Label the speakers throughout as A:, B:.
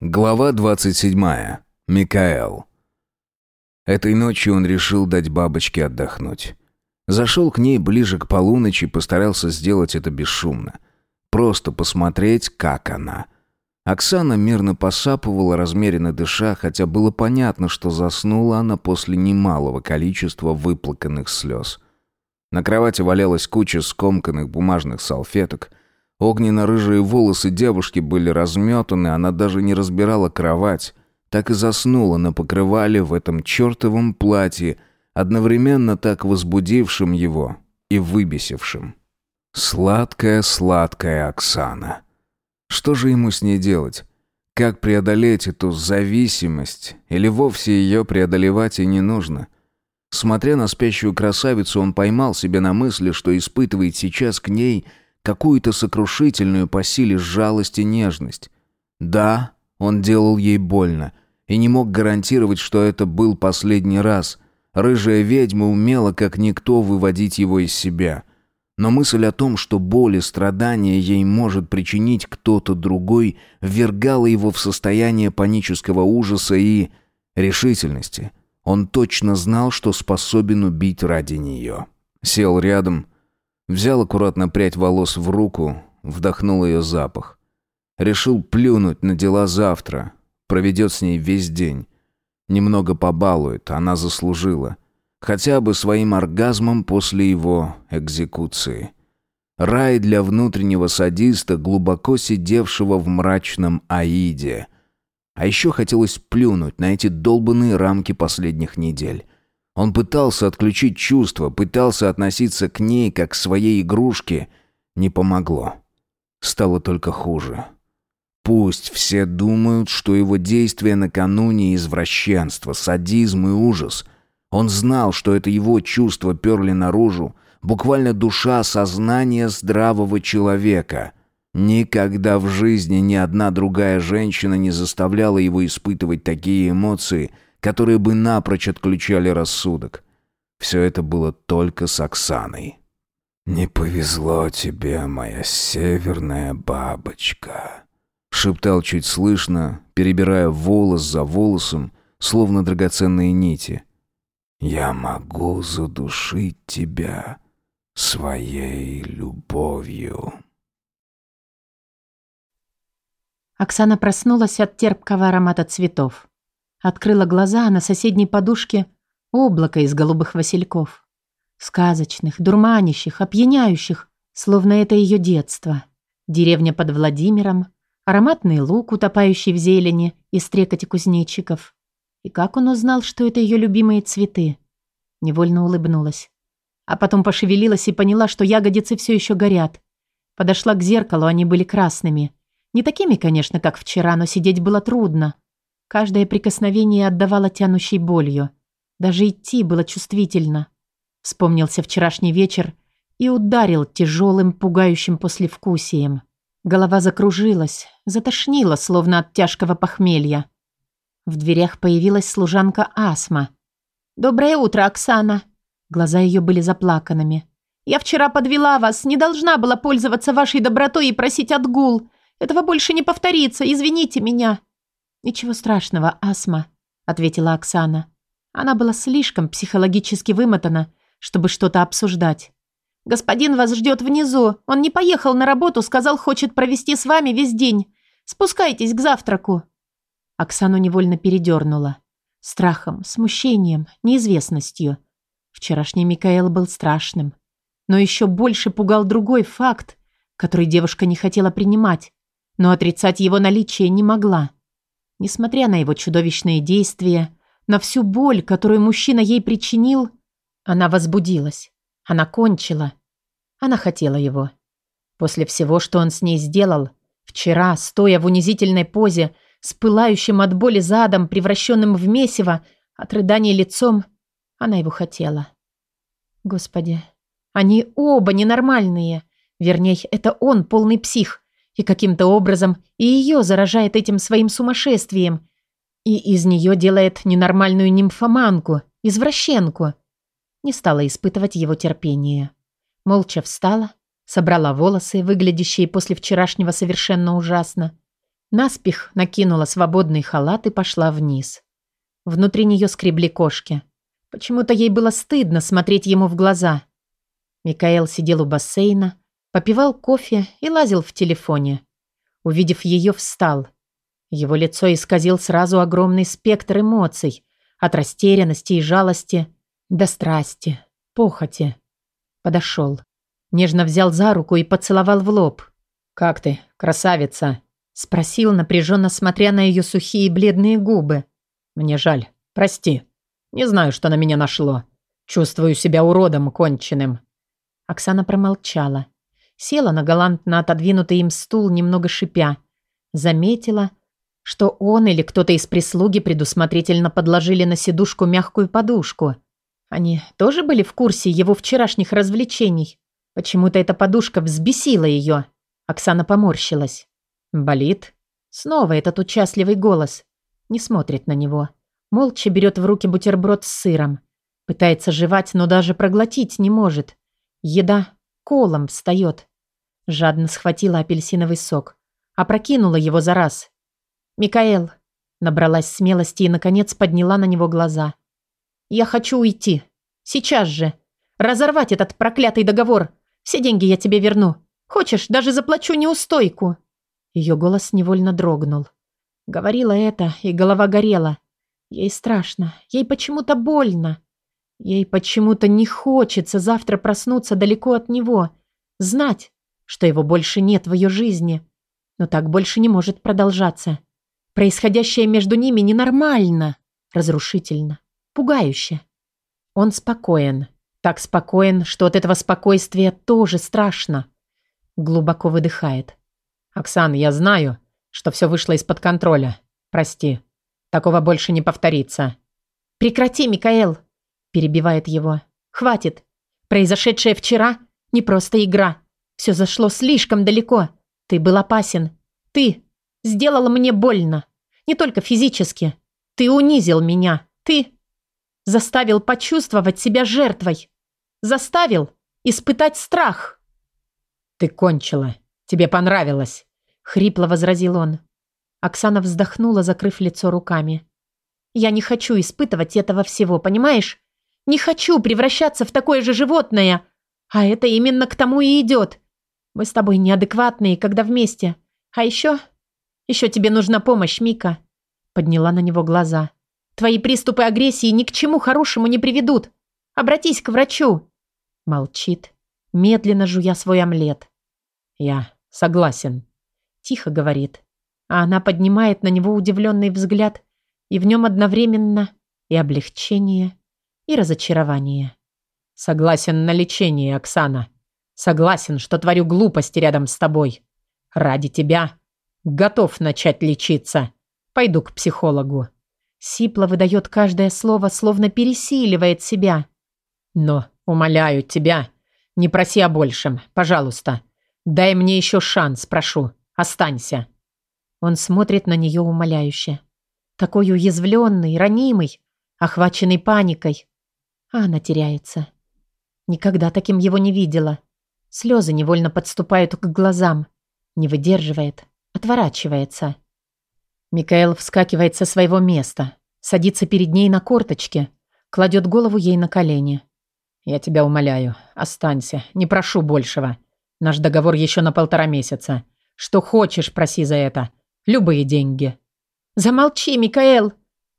A: Глава 27. Микаэл. Этой ночью он решил дать бабочке отдохнуть. Зашел к ней ближе к полуночи и постарался сделать это бесшумно. Просто посмотреть, как она. Оксана мирно посапывала, размеренно дыша, хотя было понятно, что заснула она после немалого количества выплаканных слез. На кровати валялась куча скомканных бумажных салфеток – Огненно-рыжие волосы девушки были разметаны, она даже не разбирала кровать. Так и заснула на покрывале в этом чертовом платье, одновременно так возбудившим его и выбесившим. Сладкая-сладкая Оксана. Что же ему с ней делать? Как преодолеть эту зависимость? Или вовсе ее преодолевать и не нужно? Смотря на спящую красавицу, он поймал себя на мысли, что испытывает сейчас к ней – какую-то сокрушительную по силе жалость и нежность. Да, он делал ей больно и не мог гарантировать, что это был последний раз. Рыжая ведьма умела, как никто, выводить его из себя. Но мысль о том, что боль и страдания ей может причинить кто-то другой, ввергала его в состояние панического ужаса и решительности. Он точно знал, что способен убить ради нее. Сел рядом, Взял аккуратно прядь волос в руку, вдохнул ее запах. Решил плюнуть на дела завтра. Проведет с ней весь день. Немного побалует, она заслужила. Хотя бы своим оргазмом после его экзекуции. Рай для внутреннего садиста, глубоко сидевшего в мрачном аиде. А еще хотелось плюнуть на эти долбанные рамки последних недель. Он пытался отключить чувства, пытался относиться к ней как к своей игрушке. Не помогло. Стало только хуже. Пусть все думают, что его действия накануне извращенство, садизм и ужас. Он знал, что это его чувства перли наружу, буквально душа сознания здравого человека. Никогда в жизни ни одна другая женщина не заставляла его испытывать такие эмоции – которые бы напрочь отключали рассудок. Все это было только с Оксаной. «Не повезло тебе, моя северная бабочка», — шептал чуть слышно, перебирая волос за волосом, словно драгоценные нити. «Я могу задушить тебя своей любовью».
B: Оксана проснулась от терпкого аромата цветов. Открыла глаза, а на соседней подушке облако из голубых васильков. Сказочных, дурманящих, опьяняющих, словно это ее детство. Деревня под Владимиром, ароматный лук, утопающий в зелени и стрекоте кузнечиков. И как он узнал, что это ее любимые цветы? Невольно улыбнулась. А потом пошевелилась и поняла, что ягодицы все еще горят. Подошла к зеркалу, они были красными. Не такими, конечно, как вчера, но сидеть было трудно. Каждое прикосновение отдавало тянущей болью. Даже идти было чувствительно. Вспомнился вчерашний вечер и ударил тяжелым, пугающим послевкусием. Голова закружилась, затошнила, словно от тяжкого похмелья. В дверях появилась служанка Асма. «Доброе утро, Оксана!» Глаза ее были заплаканными. «Я вчера подвела вас, не должна была пользоваться вашей добротой и просить отгул. Этого больше не повторится, извините меня!» «Ничего страшного, Асма», — ответила Оксана. Она была слишком психологически вымотана, чтобы что-то обсуждать. «Господин вас ждет внизу. Он не поехал на работу, сказал, хочет провести с вами весь день. Спускайтесь к завтраку». Оксану невольно передернула. Страхом, смущением, неизвестностью. Вчерашний Микаэл был страшным. Но еще больше пугал другой факт, который девушка не хотела принимать, но отрицать его наличие не могла. Несмотря на его чудовищные действия, на всю боль, которую мужчина ей причинил, она возбудилась. Она кончила. Она хотела его. После всего, что он с ней сделал, вчера, стоя в унизительной позе, с пылающим от боли задом, превращенным в месиво, от рыдания лицом, она его хотела. Господи, они оба ненормальные. Вернее, это он полный псих, и каким-то образом и ее заражает этим своим сумасшествием. И из нее делает ненормальную нимфоманку, извращенку. Не стала испытывать его терпение. Молча встала, собрала волосы, выглядящие после вчерашнего совершенно ужасно, Наспех накинула свободный халат и пошла вниз. Внутри нее скребли кошки. Почему-то ей было стыдно смотреть ему в глаза. Микаэл сидел у бассейна, попивал кофе и лазил в телефоне. Увидев ее, встал. Его лицо исказил сразу огромный спектр эмоций, от растерянности и жалости до страсти, похоти. Подошел. Нежно взял за руку и поцеловал в лоб. «Как ты, красавица?» Спросил, напряженно смотря на ее сухие бледные губы. «Мне жаль. Прости. Не знаю, что на меня нашло. Чувствую себя уродом конченным». Оксана промолчала. Села на галантно отодвинутый им стул, немного шипя. Заметила, что он или кто-то из прислуги предусмотрительно подложили на сидушку мягкую подушку. Они тоже были в курсе его вчерашних развлечений. Почему-то эта подушка взбесила ее. Оксана поморщилась. «Болит?» Снова этот участливый голос. Не смотрит на него. Молча берет в руки бутерброд с сыром. Пытается жевать, но даже проглотить не может. Еда колом встает. Жадно схватила апельсиновый сок. Опрокинула его за раз. «Микаэл!» Набралась смелости и, наконец, подняла на него глаза. «Я хочу уйти. Сейчас же. Разорвать этот проклятый договор. Все деньги я тебе верну. Хочешь, даже заплачу неустойку». Ее голос невольно дрогнул. Говорила это, и голова горела. Ей страшно. Ей почему-то больно. Ей почему-то не хочется завтра проснуться далеко от него. Знать, что его больше нет в ее жизни. Но так больше не может продолжаться. Происходящее между ними ненормально, разрушительно, пугающе. Он спокоен. Так спокоен, что от этого спокойствия тоже страшно. Глубоко выдыхает. «Оксан, я знаю, что все вышло из-под контроля. Прости. Такого больше не повторится». «Прекрати, Микаэл!» Перебивает его. «Хватит. Произошедшее вчера не просто игра. Все зашло слишком далеко. Ты был опасен. Ты сделал мне больно. Не только физически. Ты унизил меня. Ты заставил почувствовать себя жертвой. Заставил испытать страх. Ты кончила. Тебе понравилось. Хрипло возразил он. Оксана вздохнула, закрыв лицо руками. Я не хочу испытывать этого всего, понимаешь? Не хочу превращаться в такое же животное. А это именно к тому и идет. Мы с тобой неадекватные, когда вместе. А еще... Еще тебе нужна помощь, Мика. Подняла на него глаза. Твои приступы агрессии ни к чему хорошему не приведут. Обратись к врачу. Молчит, медленно жуя свой омлет. Я согласен. Тихо говорит. А она поднимает на него удивленный взгляд, и в нем одновременно и облегчение, и разочарование. Согласен на лечение, Оксана. Согласен, что творю глупости рядом с тобой. Ради тебя. Готов начать лечиться. Пойду к психологу. Сипло выдает каждое слово, словно пересиливает себя. Но, умоляю тебя, не проси о большем, пожалуйста. Дай мне еще шанс, прошу. Останься. Он смотрит на нее умоляюще. Такой уязвленный, ранимый, охваченный паникой. А она теряется. Никогда таким его не видела. Слезы невольно подступают к глазам. Не выдерживает. Отворачивается. Микаэл вскакивает со своего места. Садится перед ней на корточке. Кладет голову ей на колени. «Я тебя умоляю, останься. Не прошу большего. Наш договор еще на полтора месяца. Что хочешь, проси за это. Любые деньги». «Замолчи, Микаэл!»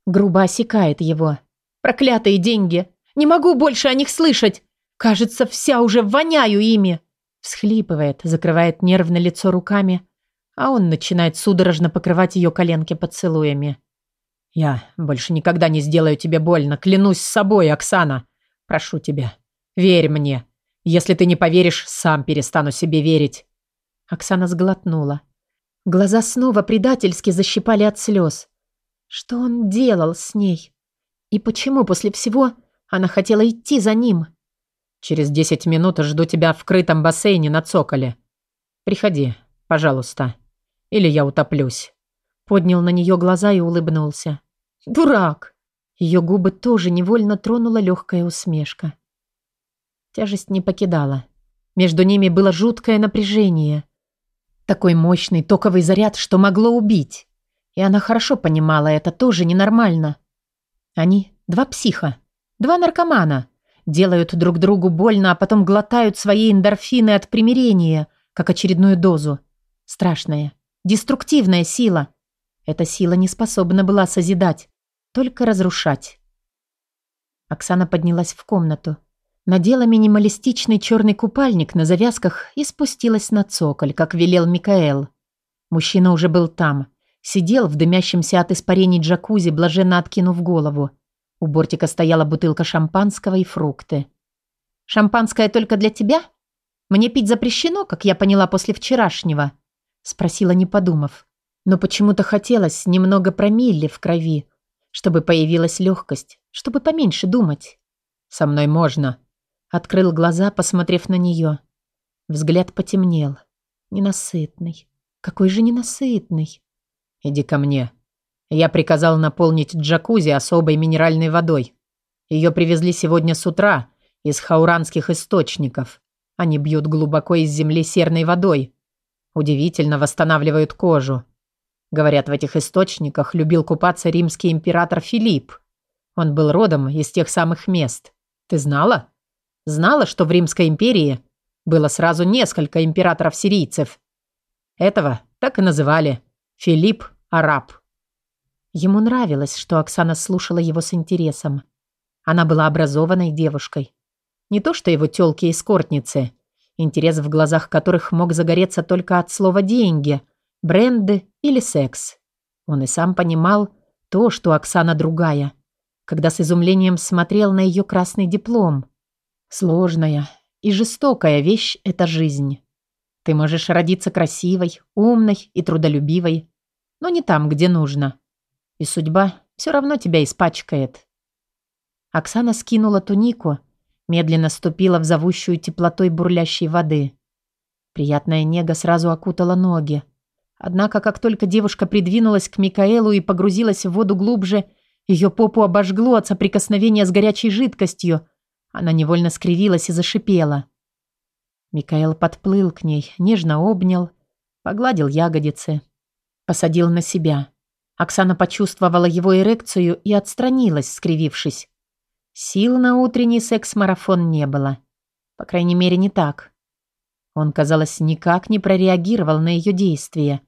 B: Грубо осекает его. «Проклятые деньги! Не могу больше о них слышать! Кажется, вся уже воняю ими!» Всхлипывает, закрывает нервно лицо руками, а он начинает судорожно покрывать ее коленки поцелуями. «Я больше никогда не сделаю тебе больно, клянусь собой, Оксана. Прошу тебя, верь мне. Если ты не поверишь, сам перестану себе верить». Оксана сглотнула. Глаза снова предательски защипали от слез. Что он делал с ней? И почему после всего она хотела идти за ним? Через десять минут жду тебя в крытом бассейне на цоколе. Приходи, пожалуйста. Или я утоплюсь». Поднял на нее глаза и улыбнулся. «Дурак!» Ее губы тоже невольно тронула легкая усмешка. Тяжесть не покидала. Между ними было жуткое напряжение. Такой мощный токовый заряд, что могло убить. И она хорошо понимала, это тоже ненормально. Они два психа, два наркомана. Делают друг другу больно, а потом глотают свои эндорфины от примирения, как очередную дозу. Страшная, деструктивная сила. Эта сила не способна была созидать, только разрушать. Оксана поднялась в комнату, надела минималистичный черный купальник на завязках и спустилась на цоколь, как велел Микаэл. Мужчина уже был там, сидел в дымящемся от испарений джакузи, блаженно откинув голову. У бортика стояла бутылка шампанского и фрукты. «Шампанское только для тебя? Мне пить запрещено, как я поняла после вчерашнего?» Спросила, не подумав. Но почему-то хотелось немного промилле в крови, чтобы появилась легкость, чтобы поменьше думать. «Со мной можно». Открыл глаза, посмотрев на нее. Взгляд потемнел. Ненасытный. Какой же ненасытный. «Иди ко мне», я приказал наполнить джакузи особой минеральной водой. Ее привезли сегодня с утра из хауранских источников. Они бьют глубоко из земли серной водой. Удивительно восстанавливают кожу. Говорят, в этих источниках любил купаться римский император Филипп. Он был родом из тех самых мест. Ты знала? Знала, что в Римской империи было сразу несколько императоров-сирийцев. Этого так и называли Филипп Араб. Ему нравилось, что Оксана слушала его с интересом. Она была образованной девушкой. Не то что его тёлки и скортницы, интерес в глазах которых мог загореться только от слова «деньги», «бренды» или «секс». Он и сам понимал то, что Оксана другая, когда с изумлением смотрел на ее красный диплом. Сложная и жестокая вещь – это жизнь. Ты можешь родиться красивой, умной и трудолюбивой, но не там, где нужно. И судьба все равно тебя испачкает. Оксана скинула тунику, медленно ступила в зовущую теплотой бурлящей воды. Приятная нега сразу окутала ноги. Однако, как только девушка придвинулась к Микаэлу и погрузилась в воду глубже, ее попу обожгло от соприкосновения с горячей жидкостью. Она невольно скривилась и зашипела. Микаэл подплыл к ней, нежно обнял, погладил ягодицы, посадил на себя. Оксана почувствовала его эрекцию и отстранилась, скривившись. Сил на утренний секс-марафон не было. По крайней мере, не так. Он, казалось, никак не прореагировал на ее действия.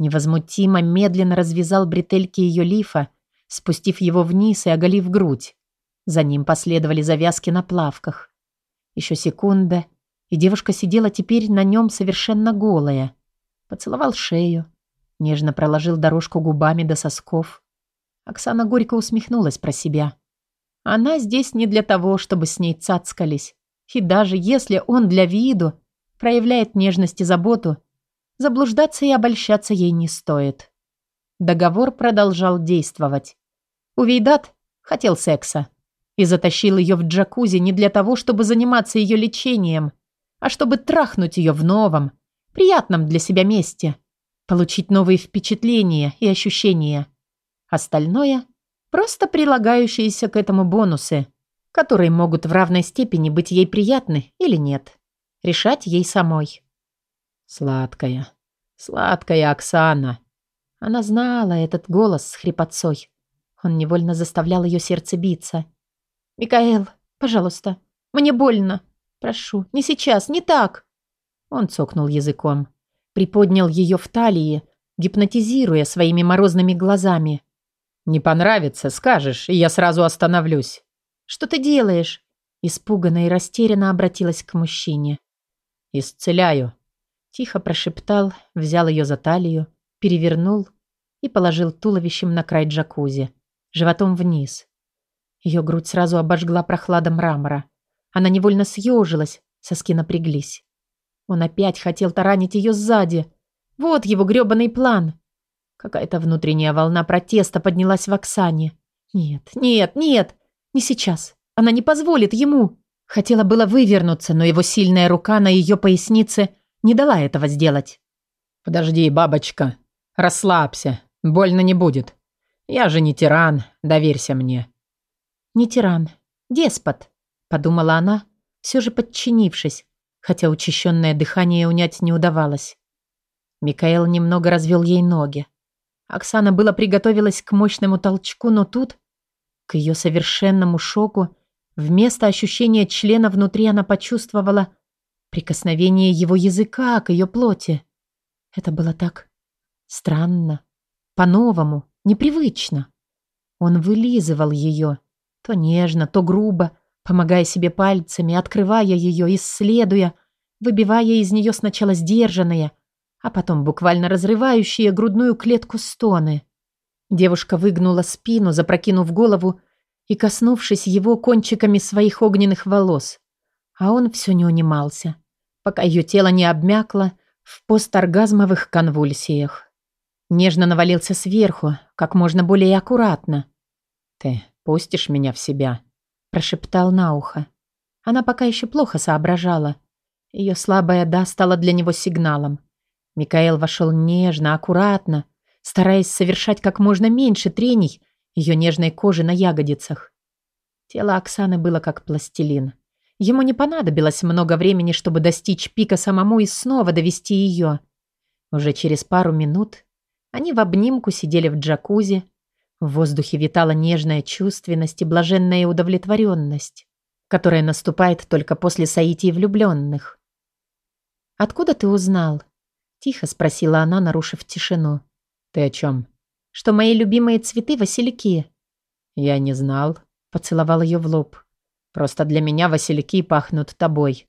B: Невозмутимо медленно развязал бретельки ее лифа, спустив его вниз и оголив грудь. За ним последовали завязки на плавках. Еще секунда, и девушка сидела теперь на нем совершенно голая. Поцеловал шею, Нежно проложил дорожку губами до сосков. Оксана горько усмехнулась про себя. Она здесь не для того, чтобы с ней цацкались. И даже если он для виду проявляет нежность и заботу, заблуждаться и обольщаться ей не стоит. Договор продолжал действовать. Увейдат хотел секса и затащил ее в джакузи не для того, чтобы заниматься ее лечением, а чтобы трахнуть ее в новом, приятном для себя месте – получить новые впечатления и ощущения. Остальное – просто прилагающиеся к этому бонусы, которые могут в равной степени быть ей приятны или нет. Решать ей самой. Сладкая, сладкая Оксана. Она знала этот голос с хрипотцой. Он невольно заставлял ее сердце биться. «Микаэл, пожалуйста, мне больно. Прошу, не сейчас, не так!» Он цокнул языком приподнял ее в талии, гипнотизируя своими морозными глазами. «Не понравится, скажешь, и я сразу остановлюсь». «Что ты делаешь?» Испуганно и растерянно обратилась к мужчине. «Исцеляю», — тихо прошептал, взял ее за талию, перевернул и положил туловищем на край джакузи, животом вниз. Ее грудь сразу обожгла прохлада мрамора. Она невольно съежилась, соски напряглись. Он опять хотел таранить ее сзади. Вот его грёбаный план. Какая-то внутренняя волна протеста поднялась в Оксане. Нет, нет, нет, не сейчас. Она не позволит ему. Хотела было вывернуться, но его сильная рука на ее пояснице не дала этого сделать. «Подожди, бабочка. Расслабься. Больно не будет. Я же не тиран, доверься мне». «Не тиран. Деспот», — подумала она, все же подчинившись, хотя учащенное дыхание унять не удавалось. Микаэл немного развел ей ноги. Оксана было приготовилась к мощному толчку, но тут, к ее совершенному шоку, вместо ощущения члена внутри она почувствовала прикосновение его языка к ее плоти. Это было так странно, по-новому, непривычно. Он вылизывал ее, то нежно, то грубо, помогая себе пальцами, открывая ее, исследуя, выбивая из нее сначала сдержанные, а потом буквально разрывающие грудную клетку стоны. Девушка выгнула спину, запрокинув голову и коснувшись его кончиками своих огненных волос. А он все не унимался, пока ее тело не обмякло в посторгазмовых конвульсиях. Нежно навалился сверху, как можно более аккуратно. «Ты пустишь меня в себя?» – прошептал на ухо. Она пока еще плохо соображала. Ее слабая «да» стала для него сигналом. Микаэл вошел нежно, аккуратно, стараясь совершать как можно меньше трений ее нежной кожи на ягодицах. Тело Оксаны было как пластилин. Ему не понадобилось много времени, чтобы достичь пика самому и снова довести ее. Уже через пару минут они в обнимку сидели в джакузи. В воздухе витала нежная чувственность и блаженная удовлетворенность, которая наступает только после соитий влюбленных. «Откуда ты узнал?» Тихо спросила она, нарушив тишину. «Ты о чем?» «Что мои любимые цветы – васильки». «Я не знал», – поцеловал ее в лоб. «Просто для меня васильки пахнут тобой».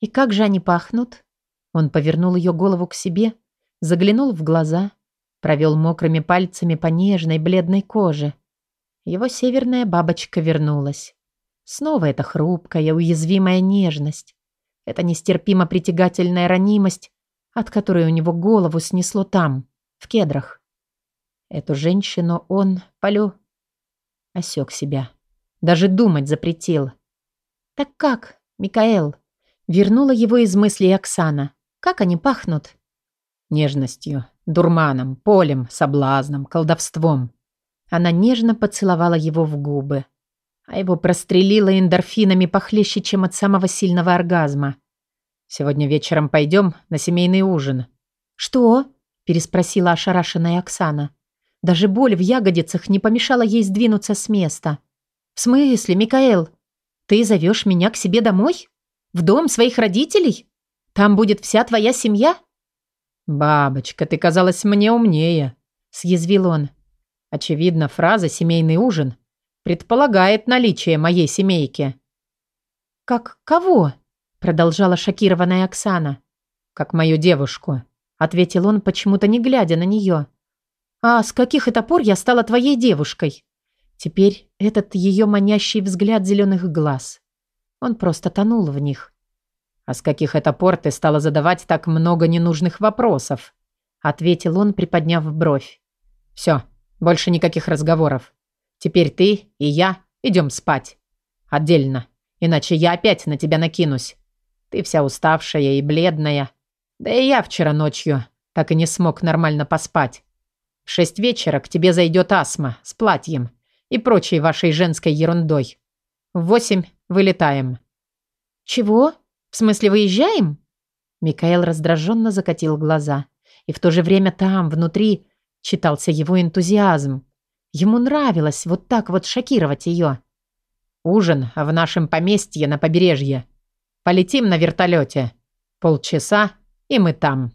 B: «И как же они пахнут?» Он повернул ее голову к себе, заглянул в глаза, провел мокрыми пальцами по нежной бледной коже. Его северная бабочка вернулась. Снова эта хрупкая, уязвимая нежность. Эта нестерпимо притягательная ранимость, от которой у него голову снесло там, в кедрах. Эту женщину он, Полю, осек себя. Даже думать запретил. «Так как, Микаэл?» Вернула его из мыслей Оксана. «Как они пахнут?» Нежностью, дурманом, полем, соблазном, колдовством. Она нежно поцеловала его в губы. А его прострелило эндорфинами похлеще, чем от самого сильного оргазма. Сегодня вечером пойдем на семейный ужин». «Что?» – переспросила ошарашенная Оксана. Даже боль в ягодицах не помешала ей сдвинуться с места. «В смысле, Микаэл? Ты зовешь меня к себе домой? В дом своих родителей? Там будет вся твоя семья?»
A: «Бабочка, ты казалась мне умнее», – съязвил он. Очевидно, фраза «семейный ужин» предполагает наличие моей семейки.
B: «Как кого?» Продолжала шокированная Оксана. «Как мою девушку», — ответил он, почему-то не глядя на нее. «А с каких это пор я стала твоей девушкой?» Теперь этот ее манящий взгляд зеленых глаз. Он просто тонул в них.
A: «А с каких это пор ты стала задавать так много ненужных вопросов?» Ответил он, приподняв бровь. «Все, больше никаких разговоров. Теперь ты и я идем спать. Отдельно. Иначе я опять на тебя накинусь. Ты вся уставшая и бледная. Да и я вчера ночью так и не смог нормально поспать. В шесть вечера к тебе зайдет астма с платьем и прочей вашей женской ерундой. В восемь вылетаем».
B: «Чего? В смысле, выезжаем?» Микаэл раздраженно закатил глаза. И в то же время там, внутри, читался его энтузиазм. Ему нравилось вот так вот шокировать ее.
A: «Ужин в нашем поместье на побережье. Полетим на вертолете. Полчаса, и мы там.